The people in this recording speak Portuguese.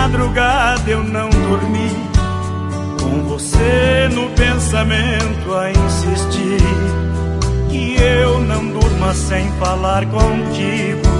madrugada eu não dormi, com você no pensamento a insistir. Que eu não durma sem falar contigo.